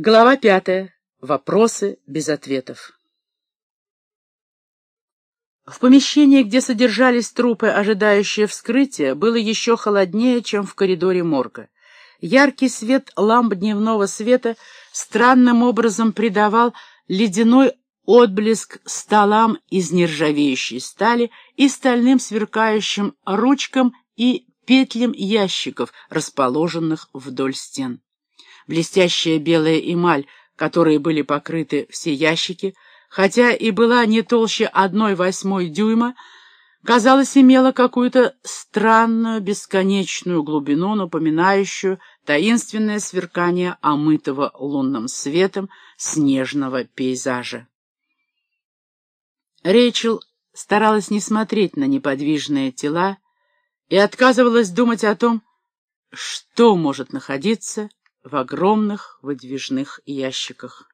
Глава пятая. Вопросы без ответов. В помещении, где содержались трупы, ожидающие вскрытия, было еще холоднее, чем в коридоре морга. Яркий свет ламп дневного света странным образом придавал ледяной отблеск столам из нержавеющей стали и стальным сверкающим ручкам и петлям ящиков, расположенных вдоль стен. Блестящая белая эмаль, которой были покрыты все ящики, хотя и была не толще одной восьмой дюйма, казалось, имела какую-то странную бесконечную глубину, напоминающую таинственное сверкание омытого лунным светом снежного пейзажа. Рэйчел старалась не смотреть на неподвижные тела и отказывалась думать о том, что может находиться в огромных выдвижных ящиках.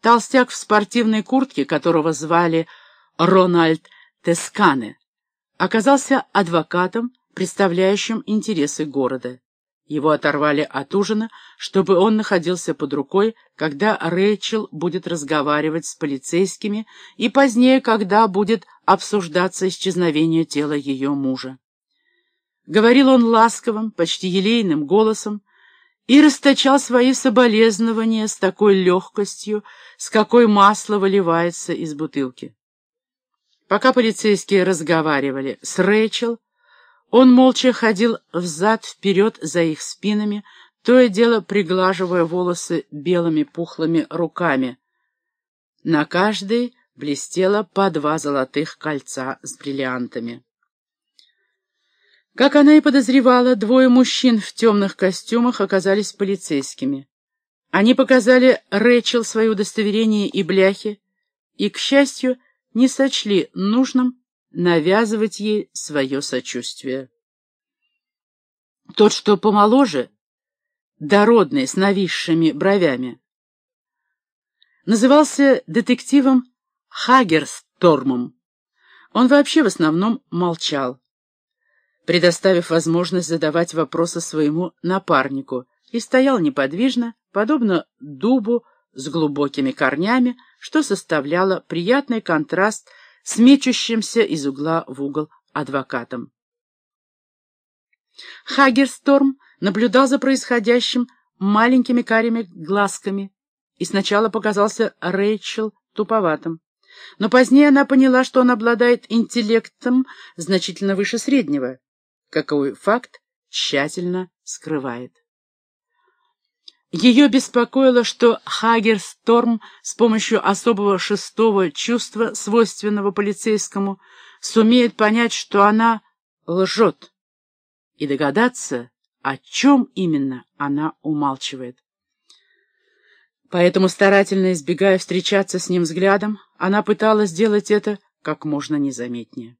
Толстяк в спортивной куртке, которого звали Рональд Тескане, оказался адвокатом, представляющим интересы города. Его оторвали от ужина, чтобы он находился под рукой, когда Рэйчел будет разговаривать с полицейскими и позднее, когда будет обсуждаться исчезновение тела ее мужа. Говорил он ласковым, почти елейным голосом, и расточал свои соболезнования с такой легкостью, с какой масло выливается из бутылки. Пока полицейские разговаривали с Рэйчел, он молча ходил взад-вперед за их спинами, то и дело приглаживая волосы белыми пухлыми руками. На каждой блестело по два золотых кольца с бриллиантами. Как она и подозревала, двое мужчин в темных костюмах оказались полицейскими. Они показали Рэчел свое удостоверение и бляхи, и, к счастью, не сочли нужным навязывать ей свое сочувствие. Тот, что помоложе, дородный, с нависшими бровями, назывался детективом Хагерстормом. Он вообще в основном молчал предоставив возможность задавать вопросы своему напарнику, и стоял неподвижно, подобно дубу с глубокими корнями, что составляло приятный контраст с мечущимся из угла в угол адвокатом. Хагерсторм наблюдал за происходящим маленькими карими глазками и сначала показался Рэйчел туповатым. Но позднее она поняла, что он обладает интеллектом значительно выше среднего каковой факт тщательно скрывает. Ее беспокоило, что Хагерсторм с помощью особого шестого чувства, свойственного полицейскому, сумеет понять, что она лжет, и догадаться, о чем именно она умалчивает. Поэтому, старательно избегая встречаться с ним взглядом, она пыталась сделать это как можно незаметнее.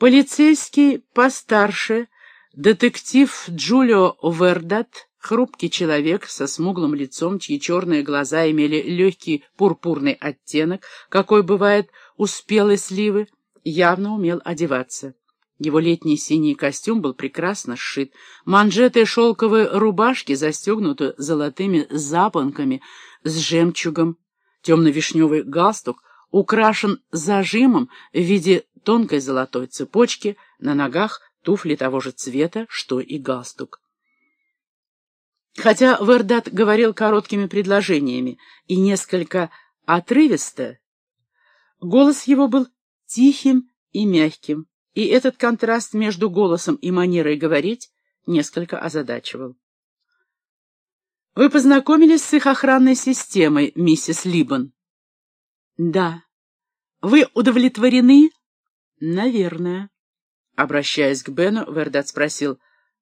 Полицейский постарше, детектив Джулио Вердат, хрупкий человек со смуглым лицом, чьи черные глаза имели легкий пурпурный оттенок, какой бывает у спелой сливы, явно умел одеваться. Его летний синий костюм был прекрасно сшит, манжеты шелковой рубашки застегнуты золотыми запонками с жемчугом, темно-вишневый галстук украшен зажимом в виде тонкой золотой цепочки, на ногах туфли того же цвета, что и галстук. Хотя Вердат говорил короткими предложениями и несколько отрывисто, голос его был тихим и мягким, и этот контраст между голосом и манерой говорить несколько озадачивал. «Вы познакомились с их охранной системой, миссис Либбон?» «Да». «Вы удовлетворены?» «Наверное». Обращаясь к Бену, Вердат спросил,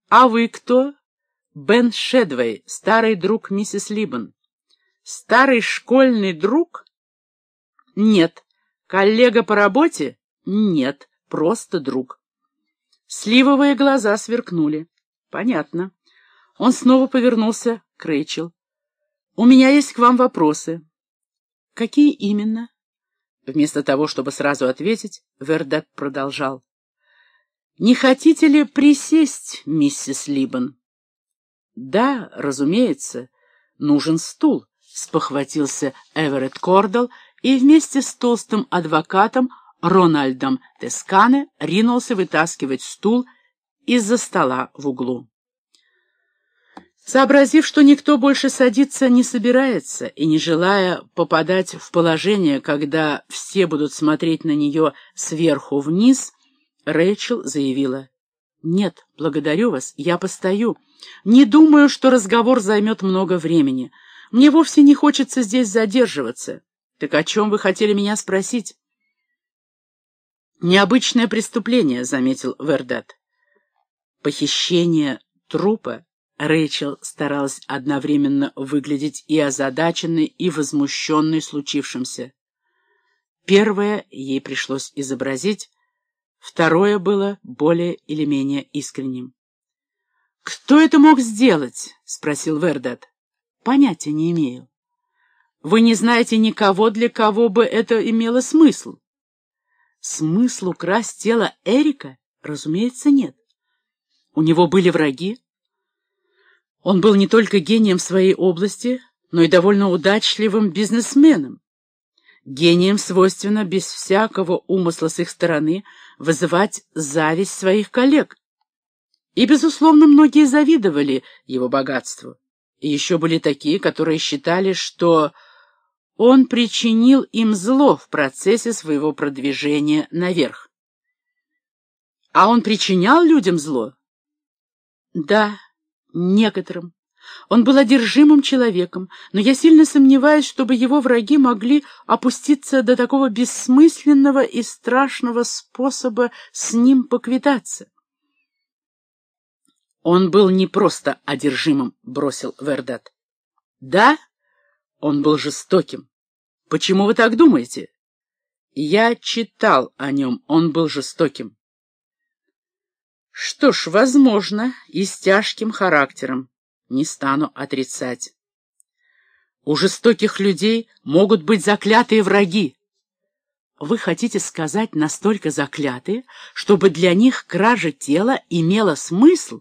«А вы кто?» «Бен Шедвей, старый друг миссис Либбон». «Старый школьный друг?» «Нет». «Коллега по работе?» «Нет, просто друг». Сливовые глаза сверкнули. «Понятно». Он снова повернулся к Рэйчел. «У меня есть к вам вопросы». «Какие именно?» Вместо того, чтобы сразу ответить, Вердат продолжал. «Не хотите ли присесть, миссис Либбон?» «Да, разумеется. нужен стул», — спохватился Эверетт Кордал и вместе с толстым адвокатом Рональдом Тескане ринулся вытаскивать стул из-за стола в углу. Сообразив, что никто больше садиться не собирается, и не желая попадать в положение, когда все будут смотреть на нее сверху вниз, Рэйчел заявила, «Нет, благодарю вас, я постою. Не думаю, что разговор займет много времени. Мне вовсе не хочется здесь задерживаться. Так о чем вы хотели меня спросить?» «Необычное преступление», — заметил Вердат. «Похищение трупа Рэйчел старалась одновременно выглядеть и озадаченной, и возмущенной случившимся. Первое ей пришлось изобразить, второе было более или менее искренним. «Кто это мог сделать?» — спросил Вердат. «Понятия не имею. Вы не знаете никого, для кого бы это имело смысл?» «Смысл украсть тело Эрика? Разумеется, нет. У него были враги?» Он был не только гением своей области, но и довольно удачливым бизнесменом. Гением свойственно без всякого умысла с их стороны вызывать зависть своих коллег. И, безусловно, многие завидовали его богатству. И еще были такие, которые считали, что он причинил им зло в процессе своего продвижения наверх. А он причинял людям зло? Да, некоторым. Он был одержимым человеком, но я сильно сомневаюсь, чтобы его враги могли опуститься до такого бессмысленного и страшного способа с ним поквитаться. Он был не просто одержимым, бросил Вердат. Да, он был жестоким. Почему вы так думаете? Я читал о нем, он был жестоким. Что ж, возможно, и с тяжким характером, не стану отрицать. У жестоких людей могут быть заклятые враги. Вы хотите сказать настолько заклятые, чтобы для них кража тела имела смысл?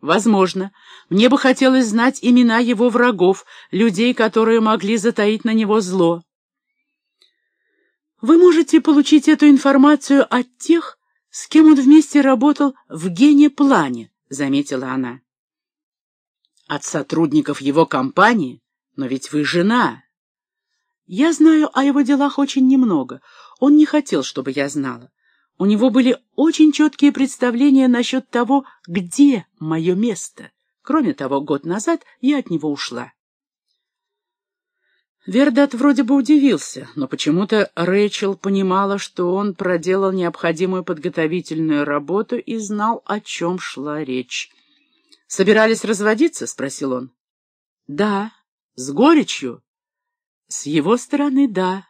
Возможно. Мне бы хотелось знать имена его врагов, людей, которые могли затаить на него зло. Вы можете получить эту информацию от тех, с кем он вместе работал в гене-плане, заметила она. От сотрудников его компании? Но ведь вы жена. Я знаю о его делах очень немного. Он не хотел, чтобы я знала. У него были очень четкие представления насчет того, где мое место. Кроме того, год назад я от него ушла. Вердат вроде бы удивился, но почему-то Рэйчел понимала, что он проделал необходимую подготовительную работу и знал, о чем шла речь. «Собирались разводиться?» — спросил он. «Да, с горечью». «С его стороны, да.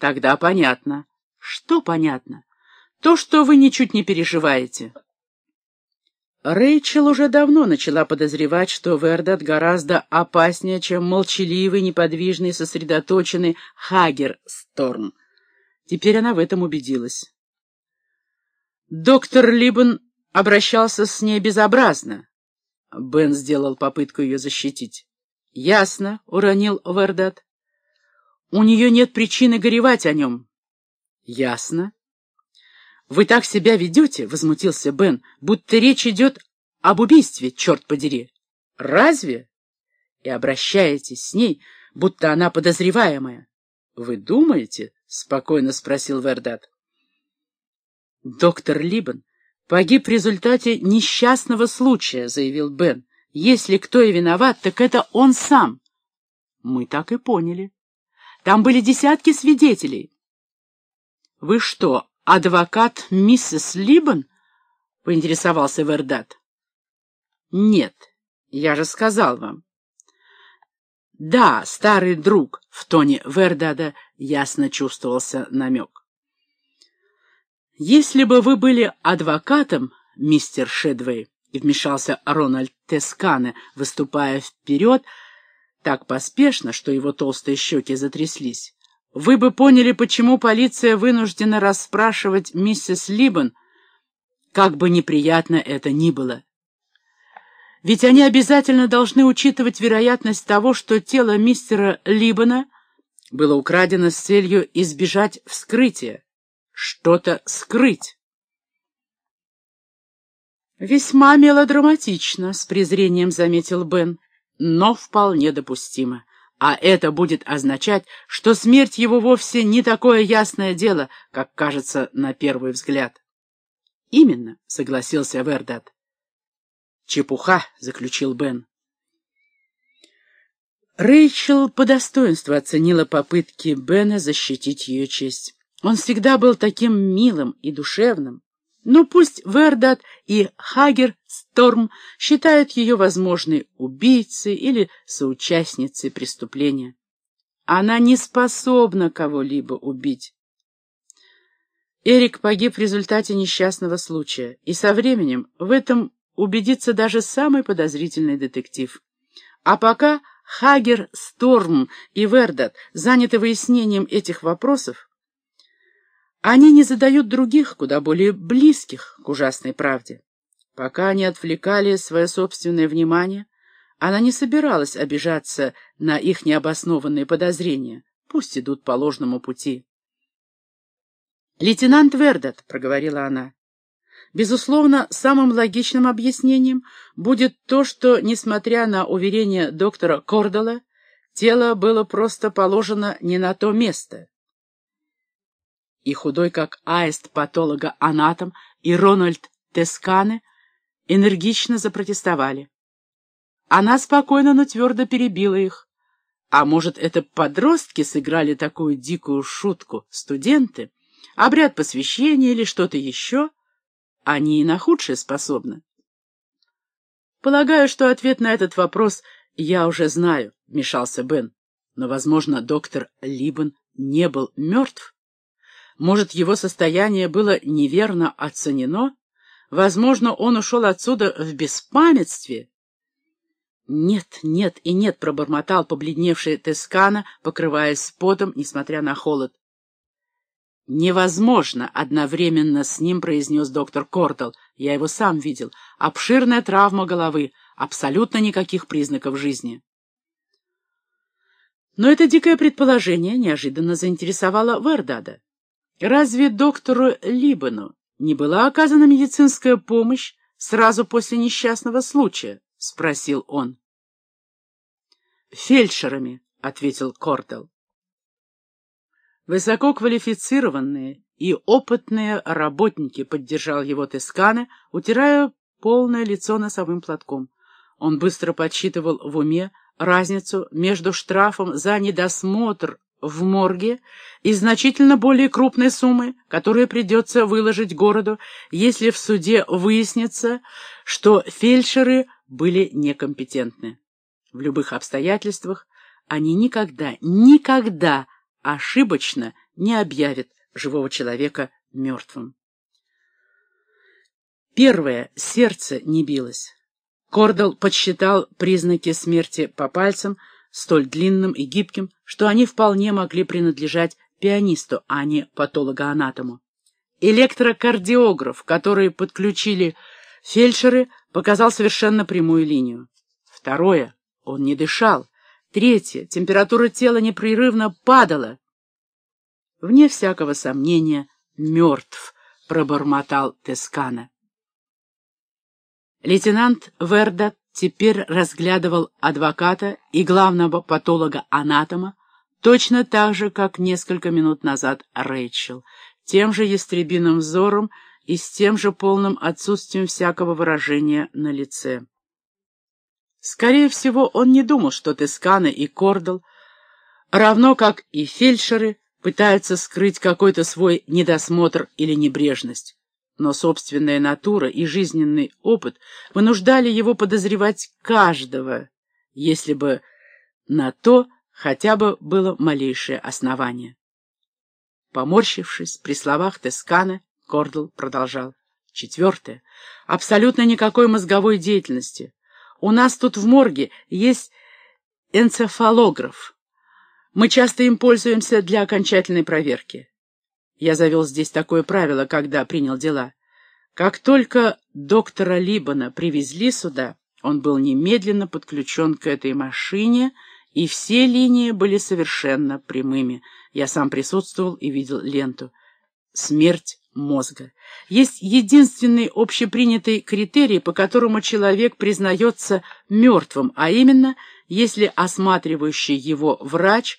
Тогда понятно». «Что понятно?» «То, что вы ничуть не переживаете». Рэйчел уже давно начала подозревать, что Вердат гораздо опаснее, чем молчаливый, неподвижный, сосредоточенный Хагер Сторм. Теперь она в этом убедилась. Доктор Либбен обращался с ней безобразно. Бен сделал попытку ее защитить. «Ясно», — уронил Вердат. «У нее нет причины горевать о нем». «Ясно». «Вы так себя ведете?» — возмутился Бен, «будто речь идет об убийстве, черт подери». «Разве?» «И обращаетесь с ней, будто она подозреваемая». «Вы думаете?» — спокойно спросил Вердат. «Доктор Либан погиб в результате несчастного случая», — заявил Бен. «Если кто и виноват, так это он сам». «Мы так и поняли. Там были десятки свидетелей». «Вы что, адвокат миссис Либбен?» — поинтересовался Вердат. «Нет, я же сказал вам». «Да, старый друг», — в тоне Вердада ясно чувствовался намек. «Если бы вы были адвокатом, мистер Шедвей», — вмешался Рональд Тескане, выступая вперед, так поспешно, что его толстые щеки затряслись, вы бы поняли, почему полиция вынуждена расспрашивать миссис Либбен, как бы неприятно это ни было. Ведь они обязательно должны учитывать вероятность того, что тело мистера Либана было украдено с целью избежать вскрытия, что-то скрыть. «Весьма мелодраматично», — с презрением заметил Бен, — «но вполне допустимо. А это будет означать, что смерть его вовсе не такое ясное дело, как кажется на первый взгляд». «Именно», — согласился Вердат. «Чепуха», — заключил Бен. Рэйчел по достоинству оценила попытки Бена защитить ее честь. Он всегда был таким милым и душевным. Но пусть Вердат и Хагер Сторм считают ее возможной убийцей или соучастницей преступления. Она не способна кого-либо убить. Эрик погиб в результате несчастного случая, и со временем в этом убедится даже самый подозрительный детектив. А пока Хагер, Сторм и Вердат заняты выяснением этих вопросов, они не задают других, куда более близких к ужасной правде. Пока они отвлекали свое собственное внимание, она не собиралась обижаться на их необоснованные подозрения. Пусть идут по ложному пути. «Лейтенант Вердат», — проговорила она, Безусловно, самым логичным объяснением будет то, что, несмотря на уверение доктора Кордела, тело было просто положено не на то место. И худой как аист патолога-анатом и Рональд Тескане энергично запротестовали. Она спокойно, но твердо перебила их. А может, это подростки сыграли такую дикую шутку, студенты? Обряд посвящения или что-то еще? они и на худшее способны. Полагаю, что ответ на этот вопрос я уже знаю, — вмешался Бен. Но, возможно, доктор Либан не был мертв? Может, его состояние было неверно оценено? Возможно, он ушел отсюда в беспамятстве? «Нет, нет и нет», — пробормотал побледневший Тескана, покрываясь потом, несмотря на холод. «Невозможно!» — одновременно с ним произнес доктор Кортл. Я его сам видел. Обширная травма головы. Абсолютно никаких признаков жизни. Но это дикое предположение неожиданно заинтересовало Вердада. Разве доктору Либану не была оказана медицинская помощь сразу после несчастного случая? — спросил он. «Фельдшерами», — ответил Кортл. Высококвалифицированные и опытные работники, поддержал его Тескана, утирая полное лицо носовым платком. Он быстро подсчитывал в уме разницу между штрафом за недосмотр в морге и значительно более крупной суммой, которую придется выложить городу, если в суде выяснится, что фельдшеры были некомпетентны. В любых обстоятельствах они никогда, никогда ошибочно не объявит живого человека мертвым. Первое. Сердце не билось. Кордал подсчитал признаки смерти по пальцам, столь длинным и гибким, что они вполне могли принадлежать пианисту, а не патологоанатому. Электрокардиограф, который подключили фельдшеры, показал совершенно прямую линию. Второе. Он не дышал. Третье. Температура тела непрерывно падала. Вне всякого сомнения, мертв, пробормотал Тескана. Лейтенант Верда теперь разглядывал адвоката и главного патолога-анатома точно так же, как несколько минут назад Рэйчел, тем же ястребиным взором и с тем же полным отсутствием всякого выражения на лице. Скорее всего, он не думал, что Тескана и Кордл, равно как и фельдшеры, пытаются скрыть какой-то свой недосмотр или небрежность. Но собственная натура и жизненный опыт вынуждали его подозревать каждого, если бы на то хотя бы было малейшее основание. Поморщившись при словах Тескана, Кордл продолжал. Четвертое. Абсолютно никакой мозговой деятельности. У нас тут в морге есть энцефалограф. Мы часто им пользуемся для окончательной проверки. Я завел здесь такое правило, когда принял дела. Как только доктора Либана привезли сюда, Он был немедленно подключен к этой машине, и все линии были совершенно прямыми. Я сам присутствовал и видел ленту. Смерть мозга. Есть единственный общепринятый критерий, по которому человек признается мертвым, а именно, если осматривающий его врач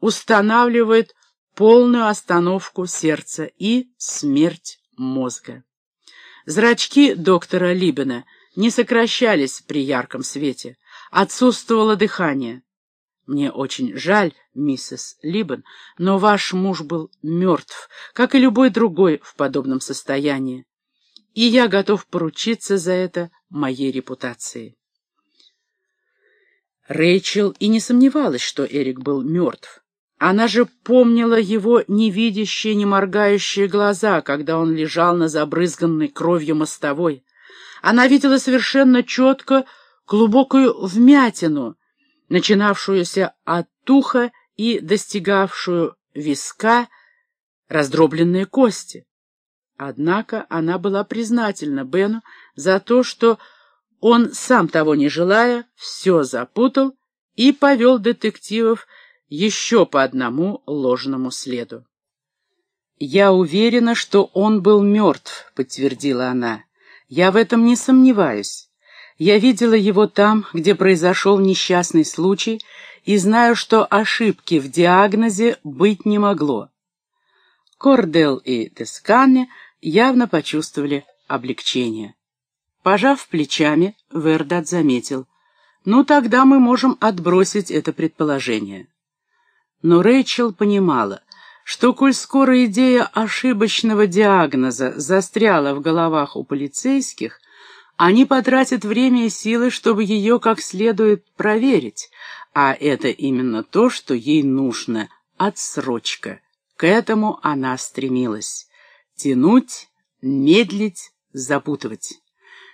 устанавливает полную остановку сердца и смерть мозга. Зрачки доктора Либена не сокращались при ярком свете, отсутствовало дыхание. Мне очень жаль, миссис Либен, но ваш муж был мертв, как и любой другой в подобном состоянии, и я готов поручиться за это моей репутацией. Рэйчел и не сомневалась, что Эрик был мертв. Она же помнила его невидящие, не моргающие глаза, когда он лежал на забрызганной кровью мостовой. Она видела совершенно четко глубокую вмятину, начинавшуюся от уха и достигавшую виска раздробленные кости. Однако она была признательна Бену за то, что он, сам того не желая, все запутал и повел детективов еще по одному ложному следу. «Я уверена, что он был мертв», — подтвердила она. «Я в этом не сомневаюсь. Я видела его там, где произошел несчастный случай, и знаю, что ошибки в диагнозе быть не могло». Кордел и Тескане явно почувствовали облегчение. Пожав плечами, Вердат заметил. «Ну, тогда мы можем отбросить это предположение». Но Рэйчел понимала, что, коль скоро идея ошибочного диагноза застряла в головах у полицейских, они потратят время и силы, чтобы ее как следует проверить, а это именно то, что ей нужно — отсрочка. К этому она стремилась. Тянуть, медлить, запутывать.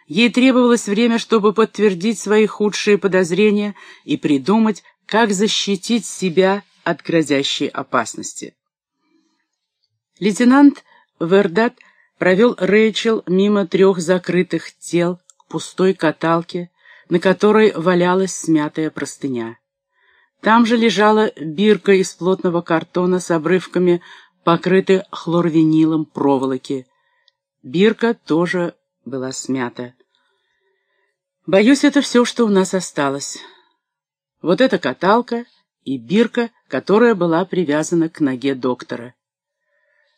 Ей требовалось время, чтобы подтвердить свои худшие подозрения и придумать, как защитить себя от грозящей опасности. Лейтенант Вердат провел Рэйчел мимо трех закрытых тел к пустой каталке, на которой валялась смятая простыня. Там же лежала бирка из плотного картона с обрывками, покрытой хлорвинилом проволоки. Бирка тоже была смята. Боюсь, это все, что у нас осталось. Вот эта каталка и бирка, которая была привязана к ноге доктора.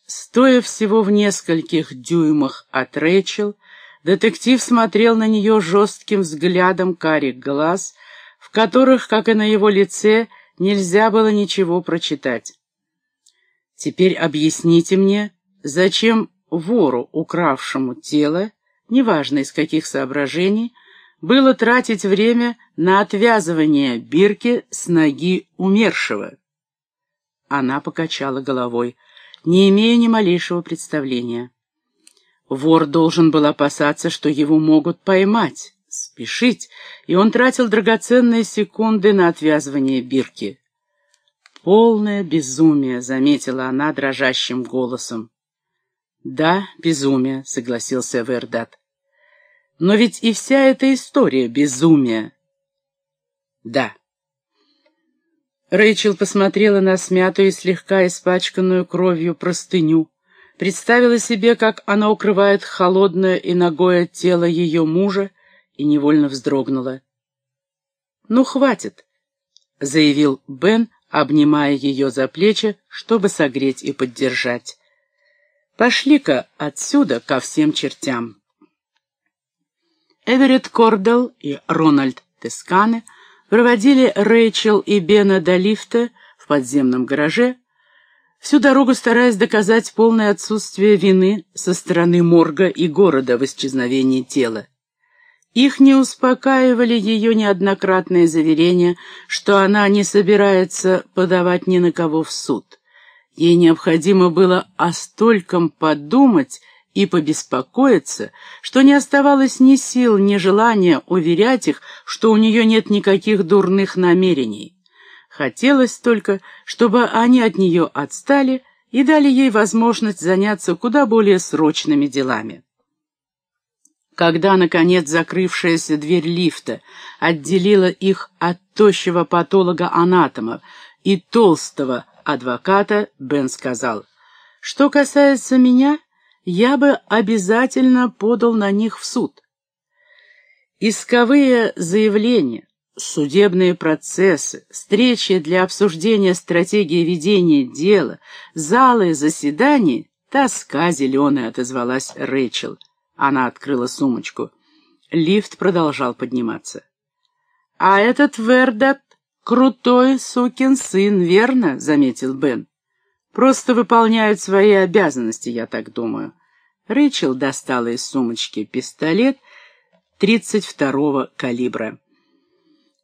Стоя всего в нескольких дюймах от Рэйчел, детектив смотрел на нее жестким взглядом карих глаз, в которых, как и на его лице, нельзя было ничего прочитать. «Теперь объясните мне, зачем вору, укравшему тело, неважно из каких соображений, было тратить время на отвязывание бирки с ноги умершего. Она покачала головой, не имея ни малейшего представления. Вор должен был опасаться, что его могут поймать, спешить, и он тратил драгоценные секунды на отвязывание бирки. «Полное безумие», — заметила она дрожащим голосом. «Да, безумие», — согласился Вердат. Но ведь и вся эта история — безумие. Да. Рэйчел посмотрела на смятую и слегка испачканную кровью простыню, представила себе, как она укрывает холодное и ногое тело ее мужа, и невольно вздрогнула. «Ну, хватит», — заявил Бен, обнимая ее за плечи, чтобы согреть и поддержать. «Пошли-ка отсюда ко всем чертям». Эверетт Кордел и Рональд Тескане проводили Рэйчел и Бена до лифта в подземном гараже, всю дорогу стараясь доказать полное отсутствие вины со стороны морга и города в исчезновении тела. Их не успокаивали ее неоднократные заверения, что она не собирается подавать ни на кого в суд. Ей необходимо было о стольком подумать и побеспокоиться, что не оставалось ни сил, ни желания уверять их, что у нее нет никаких дурных намерений. Хотелось только, чтобы они от нее отстали и дали ей возможность заняться куда более срочными делами. Когда, наконец, закрывшаяся дверь лифта отделила их от тощего патолога-анатома и толстого адвоката, Бен сказал, «Что касается меня, я бы обязательно подал на них в суд. Исковые заявления, судебные процессы, встречи для обсуждения стратегии ведения дела, залы заседаний — тоска зеленая, — отозвалась Рэйчел. Она открыла сумочку. Лифт продолжал подниматься. «А этот Вердат — крутой сукин сын, верно?» — заметил Бен. «Просто выполняют свои обязанности, я так думаю». Рэйчел достала из сумочки пистолет 32-го калибра.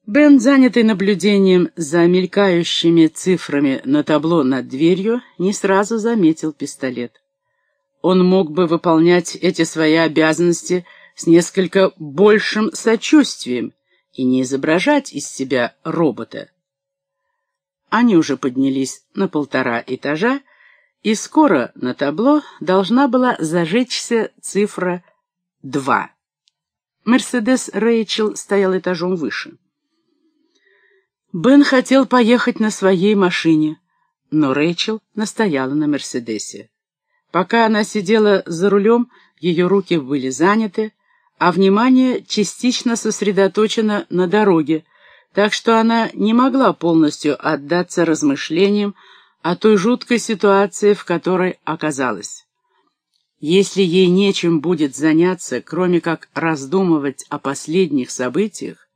Бен, занятый наблюдением за мелькающими цифрами на табло над дверью, не сразу заметил пистолет он мог бы выполнять эти свои обязанности с несколько большим сочувствием и не изображать из себя робота. Они уже поднялись на полтора этажа, и скоро на табло должна была зажечься цифра 2. Мерседес Рэйчел стоял этажом выше. Бен хотел поехать на своей машине, но Рэйчел настояла на Мерседесе. Пока она сидела за рулем, ее руки были заняты, а внимание частично сосредоточено на дороге, так что она не могла полностью отдаться размышлениям о той жуткой ситуации, в которой оказалась. Если ей нечем будет заняться, кроме как раздумывать о последних событиях,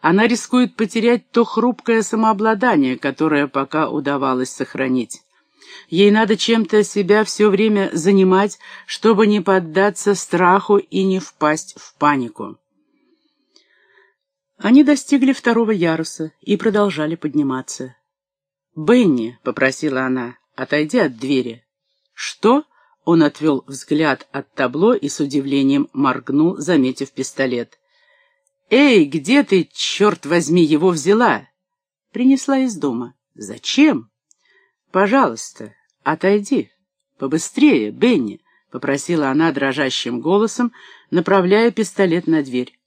она рискует потерять то хрупкое самообладание, которое пока удавалось сохранить. Ей надо чем-то себя все время занимать, чтобы не поддаться страху и не впасть в панику. Они достигли второго яруса и продолжали подниматься. «Бенни», — попросила она, — «отойди от двери». «Что?» — он отвел взгляд от табло и с удивлением моргнул, заметив пистолет. «Эй, где ты, черт возьми, его взяла?» «Принесла из дома». «Зачем?» «Пожалуйста, отойди. Побыстрее, Бенни», — попросила она дрожащим голосом, направляя пистолет на дверь.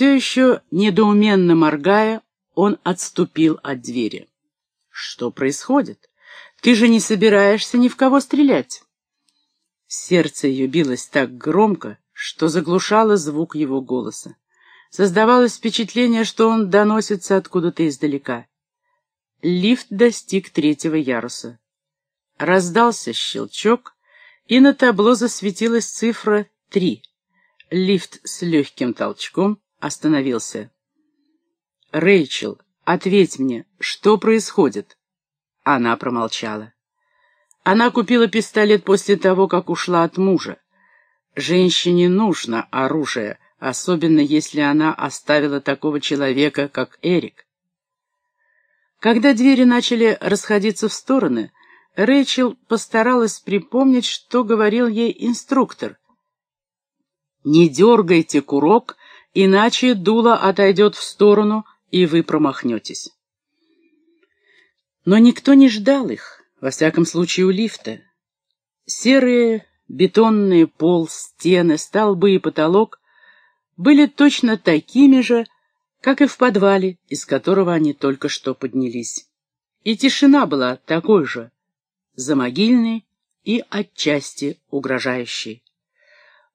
Все еще недоуменно моргая, он отступил от двери. «Что происходит? Ты же не собираешься ни в кого стрелять?» Сердце ее билось так громко, что заглушало звук его голоса. Создавалось впечатление, что он доносится откуда-то издалека. Лифт достиг третьего яруса. Раздался щелчок, и на табло засветилась цифра три. Лифт с легким толчком остановился. «Рэйчел, ответь мне, что происходит?» Она промолчала. Она купила пистолет после того, как ушла от мужа. Женщине нужно оружие, особенно если она оставила такого человека, как Эрик. Когда двери начали расходиться в стороны, Рэйчел постаралась припомнить, что говорил ей инструктор. «Не дергайте курок, иначе дуло отойдет в сторону, и вы промахнетесь». Но никто не ждал их, во всяком случае у лифта. Серые бетонные пол, стены, столбы и потолок были точно такими же, как и в подвале, из которого они только что поднялись. И тишина была такой же, замогильной и отчасти угрожающей.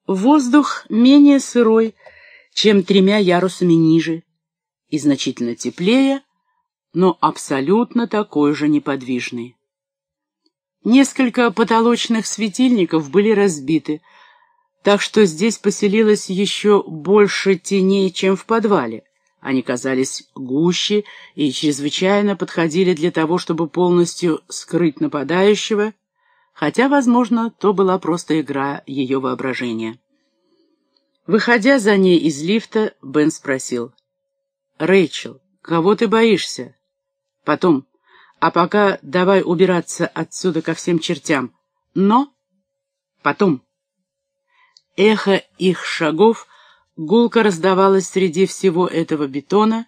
Воздух менее сырой, чем тремя ярусами ниже, и значительно теплее, но абсолютно такой же неподвижный. Несколько потолочных светильников были разбиты, так что здесь поселилось еще больше теней, чем в подвале. Они казались гуще и чрезвычайно подходили для того, чтобы полностью скрыть нападающего, хотя, возможно, то была просто игра ее воображения. Выходя за ней из лифта, Бен спросил. «Рэйчел, кого ты боишься?» «Потом. А пока давай убираться отсюда ко всем чертям. Но...» «Потом». Эхо их шагов Гулка раздавалась среди всего этого бетона,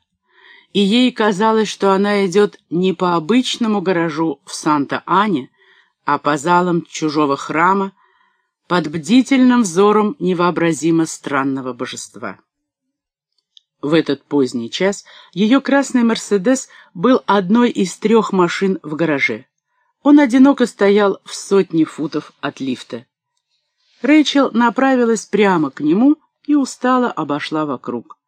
и ей казалось, что она идет не по обычному гаражу в Санта-Ане, а по залам чужого храма, под бдительным взором невообразимо странного божества. В этот поздний час ее красный «Мерседес» был одной из трех машин в гараже. Он одиноко стоял в сотне футов от лифта. Рэйчел направилась прямо к нему и устало обошла вокруг.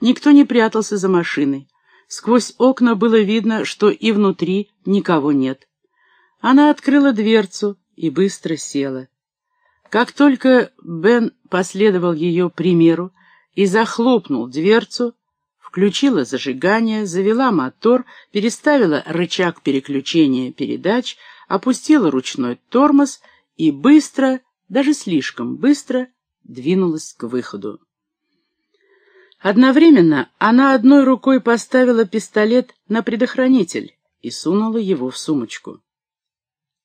Никто не прятался за машиной. Сквозь окна было видно, что и внутри никого нет. Она открыла дверцу и быстро села. Как только Бен последовал ее примеру и захлопнул дверцу, включила зажигание, завела мотор, переставила рычаг переключения передач, опустила ручной тормоз и быстро, даже слишком быстро, двинулась к выходу. Одновременно она одной рукой поставила пистолет на предохранитель и сунула его в сумочку.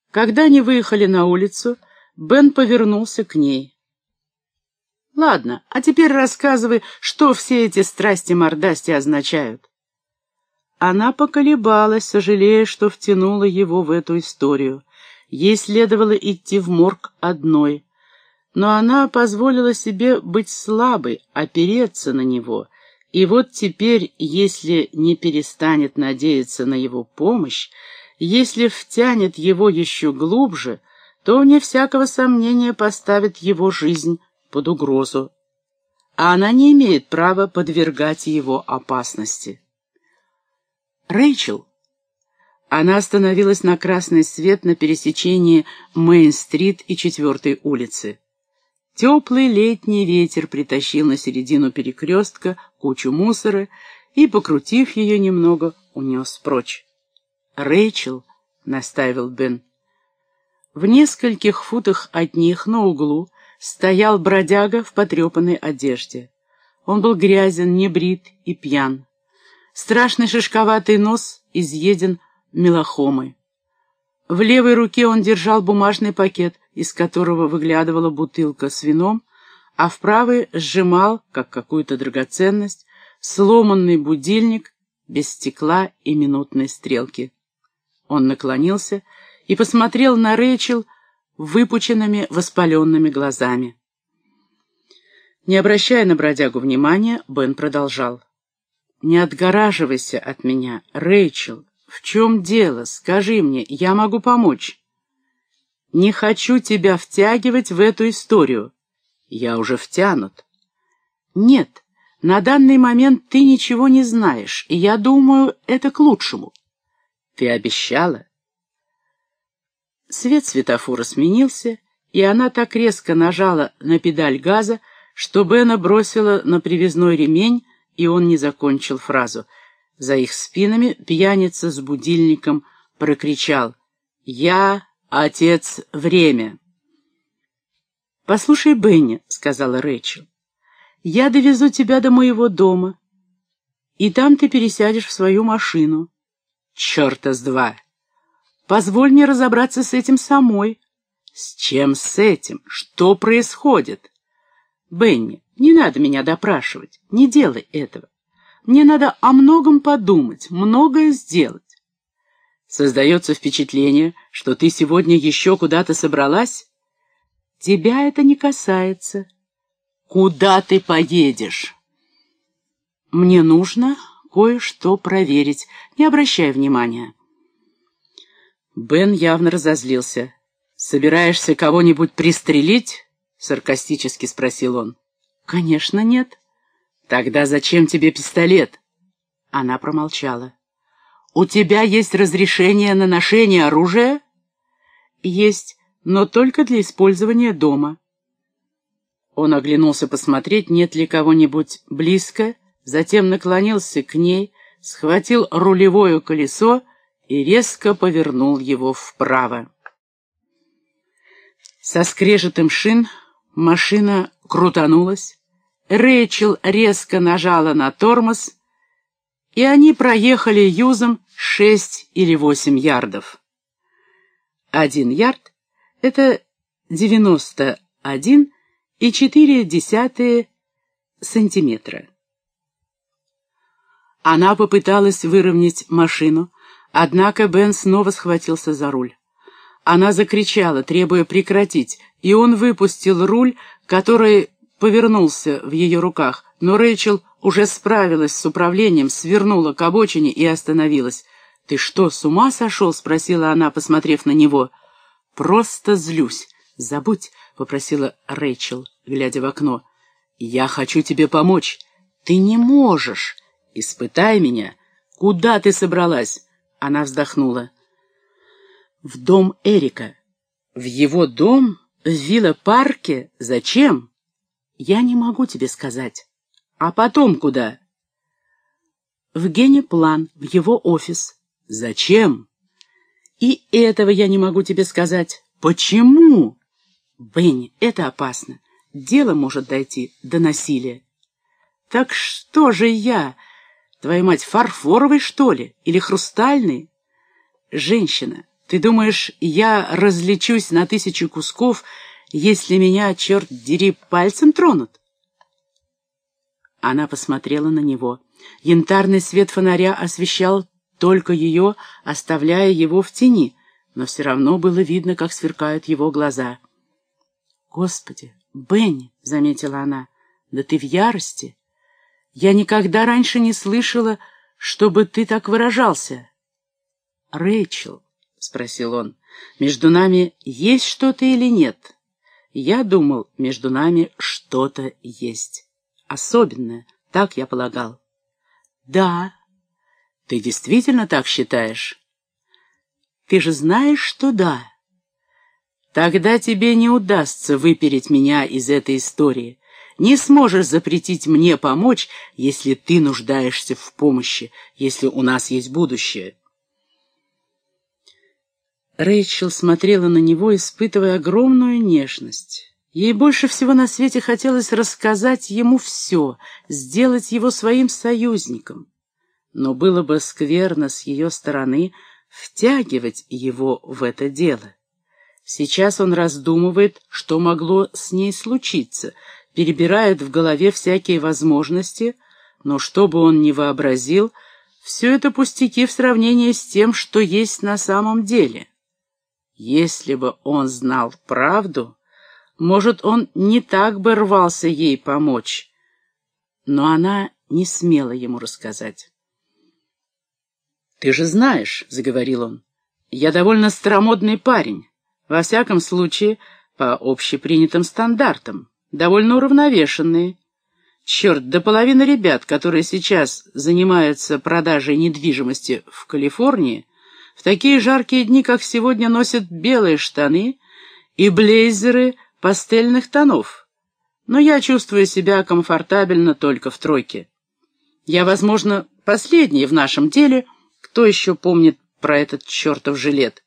Когда они выехали на улицу, Бен повернулся к ней. «Ладно, а теперь рассказывай, что все эти страсти-мордасти означают». Она поколебалась, сожалея, что втянула его в эту историю. Ей следовало идти в морг одной но она позволила себе быть слабой, опереться на него, и вот теперь, если не перестанет надеяться на его помощь, если втянет его еще глубже, то, вне всякого сомнения, поставит его жизнь под угрозу. А она не имеет права подвергать его опасности. Рэйчел. Она остановилась на красный свет на пересечении Мейн-стрит и четвертой улицы. Теплый летний ветер притащил на середину перекрестка кучу мусора и, покрутив ее немного, унес прочь. «Рэйчел», — наставил Бен. В нескольких футах от них на углу стоял бродяга в потрепанной одежде. Он был грязен, небрит и пьян. Страшный шишковатый нос изъеден мелохомой. В левой руке он держал бумажный пакет, из которого выглядывала бутылка с вином, а в правой сжимал, как какую-то драгоценность, сломанный будильник без стекла и минутной стрелки. Он наклонился и посмотрел на Рэйчел выпученными воспаленными глазами. Не обращая на бродягу внимания, Бен продолжал. «Не отгораживайся от меня, Рэйчел. В чем дело? Скажи мне, я могу помочь». Не хочу тебя втягивать в эту историю. Я уже втянут. Нет, на данный момент ты ничего не знаешь, и я думаю, это к лучшему. Ты обещала? Свет светофора сменился, и она так резко нажала на педаль газа, что Бена бросила на привязной ремень, и он не закончил фразу. За их спинами пьяница с будильником прокричал «Я «Отец, время!» «Послушай, Бенни», — сказала Рэйчел, — «я довезу тебя до моего дома, и там ты пересядешь в свою машину». «Черта с два! Позволь мне разобраться с этим самой». «С чем с этим? Что происходит?» «Бенни, не надо меня допрашивать, не делай этого. Мне надо о многом подумать, многое сделать. Создается впечатление, что ты сегодня еще куда-то собралась? Тебя это не касается. Куда ты поедешь? Мне нужно кое-что проверить. Не обращай внимания. Бен явно разозлился. «Собираешься кого-нибудь пристрелить?» — саркастически спросил он. «Конечно нет». «Тогда зачем тебе пистолет?» Она промолчала. «У тебя есть разрешение на ношение оружия?» «Есть, но только для использования дома». Он оглянулся посмотреть, нет ли кого-нибудь близко, затем наклонился к ней, схватил рулевое колесо и резко повернул его вправо. Со скрежетом шин машина крутанулась, Рэйчел резко нажала на тормоз, и они проехали юзом шесть или восемь ярдов. Один ярд — это девяносто один и четыре десятые сантиметра. Она попыталась выровнять машину, однако Бен снова схватился за руль. Она закричала, требуя прекратить, и он выпустил руль, который повернулся в ее руках, но Рэйчел уже справилась с управлением, свернула к обочине и остановилась. «Ты что, с ума сошел?» — спросила она, посмотрев на него. «Просто злюсь. Забудь», — попросила Рэйчел, глядя в окно. «Я хочу тебе помочь. Ты не можешь. Испытай меня. Куда ты собралась?» Она вздохнула. «В дом Эрика. В его дом? В вилла-парке? Зачем?» «Я не могу тебе сказать. А потом куда?» «В Гене-план, в его офис». «Зачем?» «И этого я не могу тебе сказать. Почему?» «Бенни, это опасно. Дело может дойти до насилия». «Так что же я? Твоя мать фарфоровый, что ли? Или хрустальный?» «Женщина, ты думаешь, я различусь на тысячу кусков, если меня, черт дери, пальцем тронут?» Она посмотрела на него. Янтарный свет фонаря освещал только ее, оставляя его в тени, но все равно было видно, как сверкают его глаза. «Господи, Бенни!» — заметила она. «Да ты в ярости! Я никогда раньше не слышала, чтобы ты так выражался!» «Рэйчел!» — спросил он. «Между нами есть что-то или нет?» «Я думал, между нами что-то есть. Особенное, так я полагал». «Да», ты действительно так считаешь? Ты же знаешь, что да. Тогда тебе не удастся выпереть меня из этой истории. Не сможешь запретить мне помочь, если ты нуждаешься в помощи, если у нас есть будущее. Рэйчел смотрела на него, испытывая огромную нежность. Ей больше всего на свете хотелось рассказать ему все, сделать его своим союзником но было бы скверно с ее стороны втягивать его в это дело. Сейчас он раздумывает, что могло с ней случиться, перебирает в голове всякие возможности, но что бы он ни вообразил, все это пустяки в сравнении с тем, что есть на самом деле. Если бы он знал правду, может, он не так бы рвался ей помочь, но она не смела ему рассказать. «Ты же знаешь», — заговорил он, — «я довольно старомодный парень, во всяком случае, по общепринятым стандартам, довольно уравновешенный. Черт, до половины ребят, которые сейчас занимаются продажей недвижимости в Калифорнии, в такие жаркие дни, как сегодня, носят белые штаны и блейзеры пастельных тонов. Но я чувствую себя комфортабельно только в тройке. Я, возможно, последний в нашем деле — кто еще помнит про этот чертов жилет?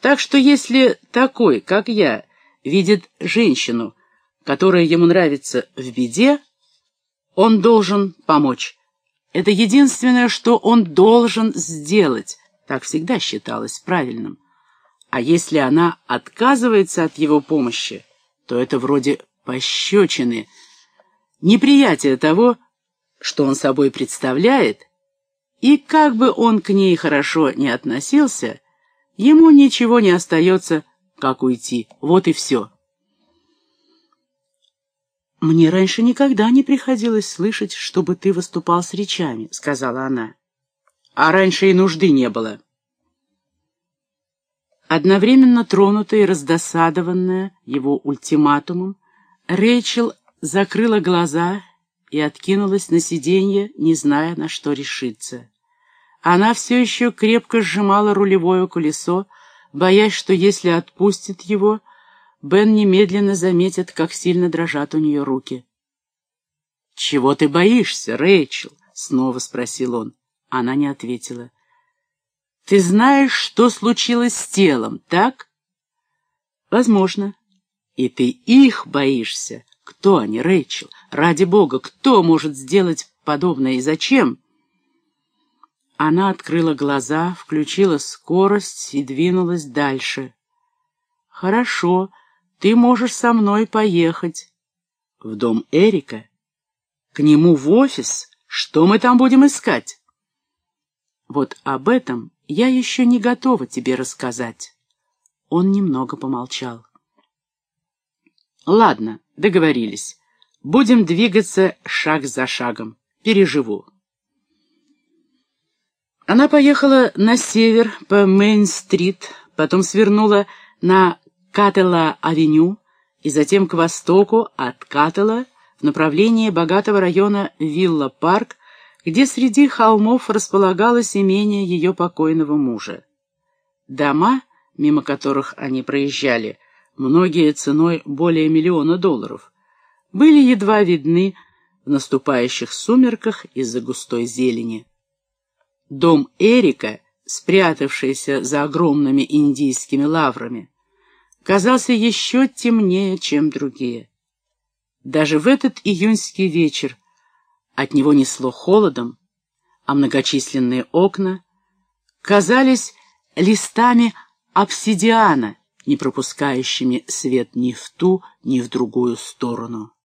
Так что если такой, как я, видит женщину, которая ему нравится в беде, он должен помочь. Это единственное, что он должен сделать. Так всегда считалось правильным. А если она отказывается от его помощи, то это вроде пощечины, неприятие того, что он собой представляет, и как бы он к ней хорошо не относился, ему ничего не остается, как уйти. Вот и все. «Мне раньше никогда не приходилось слышать, чтобы ты выступал с речами», — сказала она. «А раньше и нужды не было». Одновременно тронутая и раздосадованная его ультиматумом, Рэйчел закрыла глаза и откинулась на сиденье, не зная, на что решиться. Она все еще крепко сжимала рулевое колесо, боясь, что если отпустит его, Бен немедленно заметит, как сильно дрожат у нее руки. «Чего ты боишься, Рэйчел?» — снова спросил он. Она не ответила. «Ты знаешь, что случилось с телом, так?» «Возможно. И ты их боишься. Кто они, Рэйчел? Ради бога, кто может сделать подобное и зачем? Она открыла глаза, включила скорость и двинулась дальше. «Хорошо, ты можешь со мной поехать». «В дом Эрика? К нему в офис? Что мы там будем искать?» «Вот об этом я еще не готова тебе рассказать». Он немного помолчал. Ладно, договорились. Будем двигаться шаг за шагом. Переживу. Она поехала на север по Мейн-стрит, потом свернула на Каттелла-авеню и затем к востоку от Каттелла в направлении богатого района Вилла-парк, где среди холмов располагалось имение ее покойного мужа. Дома, мимо которых они проезжали, многие ценой более миллиона долларов, были едва видны в наступающих сумерках из-за густой зелени. Дом Эрика, спрятавшийся за огромными индийскими лаврами, казался еще темнее, чем другие. Даже в этот июньский вечер от него несло холодом, а многочисленные окна казались листами обсидиана, не пропускающими свет ни в ту, ни в другую сторону.